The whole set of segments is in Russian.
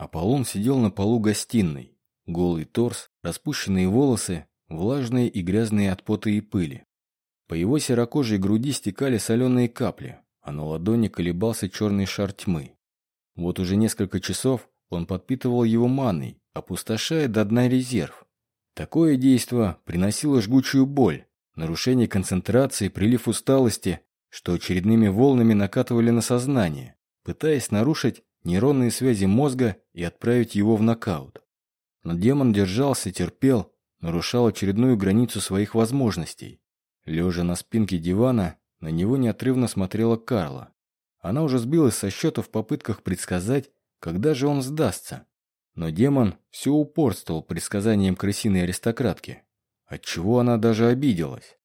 Аполлон сидел на полу гостиной. Голый торс, распущенные волосы, влажные и грязные от пота и пыли. По его серокожей груди стекали соленые капли, а на ладони колебался черный шар тьмы. Вот уже несколько часов он подпитывал его маной, опустошая до дна резерв. Такое действо приносило жгучую боль, нарушение концентрации, прилив усталости, что очередными волнами накатывали на сознание, пытаясь нарушить нейронные связи мозга и отправить его в нокаут. Но демон держался, терпел, нарушал очередную границу своих возможностей. Лежа на спинке дивана, на него неотрывно смотрела Карла. Она уже сбилась со счета в попытках предсказать, когда же он сдастся. Но демон все упорствовал предсказанием крысиной аристократки, отчего она даже обиделась.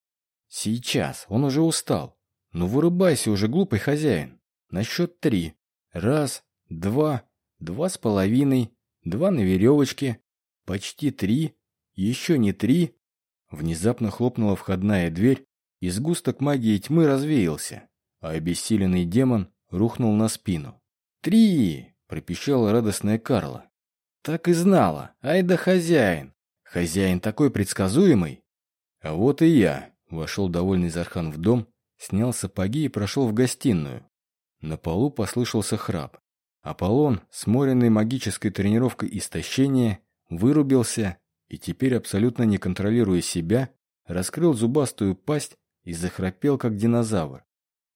Сейчас, он уже устал. Ну вырубайся уже, глупый хозяин. На счет три. Раз, два, два с половиной, два на веревочке, почти три, еще не три. Внезапно хлопнула входная дверь, и сгусток магии тьмы развеялся, а обессиленный демон рухнул на спину. «Три!» – пропищала радостная Карла. «Так и знала! Ай да хозяин! Хозяин такой предсказуемый!» «А вот и я!» – вошел довольный Зархан в дом, снял сапоги и прошел в гостиную. На полу послышался храп. Аполлон, сморенный магической тренировкой истощения, вырубился и теперь, абсолютно не контролируя себя, раскрыл зубастую пасть и захрапел, как динозавр.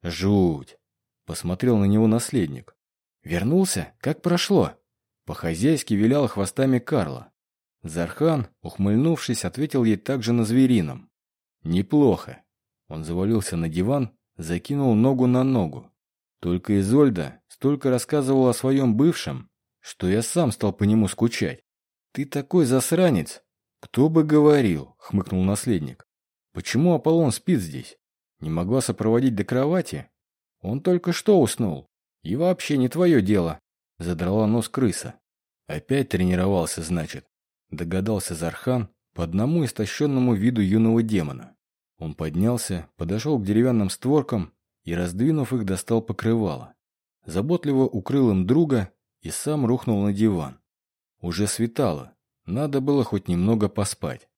«Жуть!» – посмотрел на него наследник. «Вернулся? Как прошло?» По-хозяйски вилял хвостами Карла. Зархан, ухмыльнувшись, ответил ей также на зверином. «Неплохо». Он завалился на диван, закинул ногу на ногу. Только Изольда столько рассказывала о своем бывшем, что я сам стал по нему скучать. «Ты такой засранец!» «Кто бы говорил!» — хмыкнул наследник. «Почему Аполлон спит здесь? Не могла сопроводить до кровати? Он только что уснул. И вообще не твое дело!» — задрала нос крыса. «Опять тренировался, значит?» — догадался Зархан по одному истощенному виду юного демона. Он поднялся, подошел к деревянным створкам и, раздвинув их, достал покрывало. Заботливо укрыл им друга и сам рухнул на диван. Уже светало, надо было хоть немного поспать.